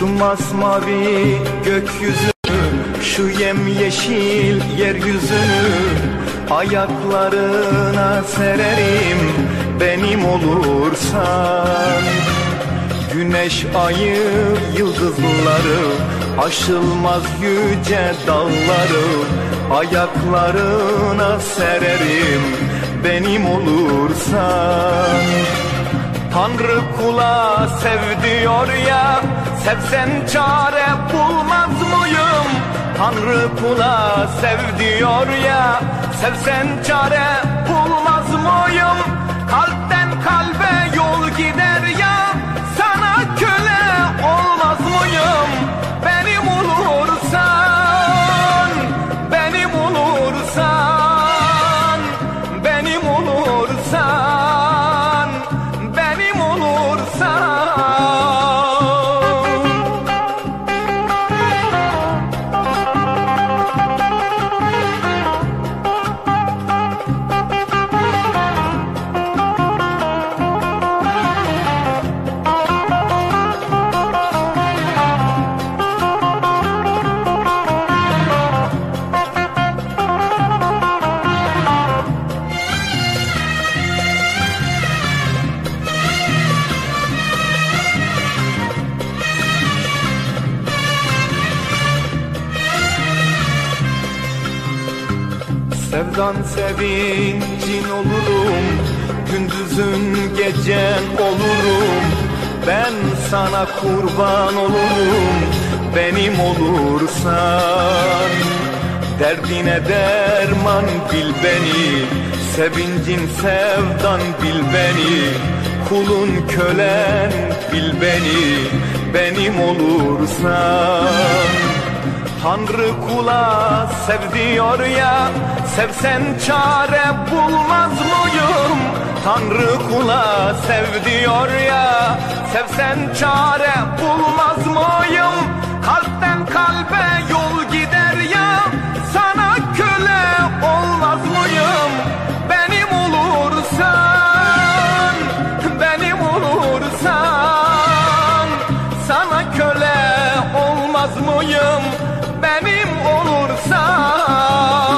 Şu masmavi gökyüzü Şu yemyeşil yeryüzünü Ayaklarına sererim. Benim olursan Güneş, ayı, yıldızları Aşılmaz yüce dağları Ayaklarına sererim. Benim olursan Tanrı kula sev diyor ya Sevsen çare bulmaz mıyım? Tanrı kula sev diyor ya. Sevsen çare Sevdan sevincin olurum Gündüzün gecen olurum. Ben sana kurban olurum Benim olursan. Derdine derman bil beni Sevincin sevdan bil beni. Kulun kölen bil beni Benim olursan Tanrı kula sev diyor ya Sevsen çare bulmaz mıyım Tanrı kula sev diyor ya Sevsen çare bulmaz mıyım Kalpten kalbe yol gider ya Sana köle olmaz mıyım Benim olursan Benim olursan Sana köle olmaz mıyım benim olursan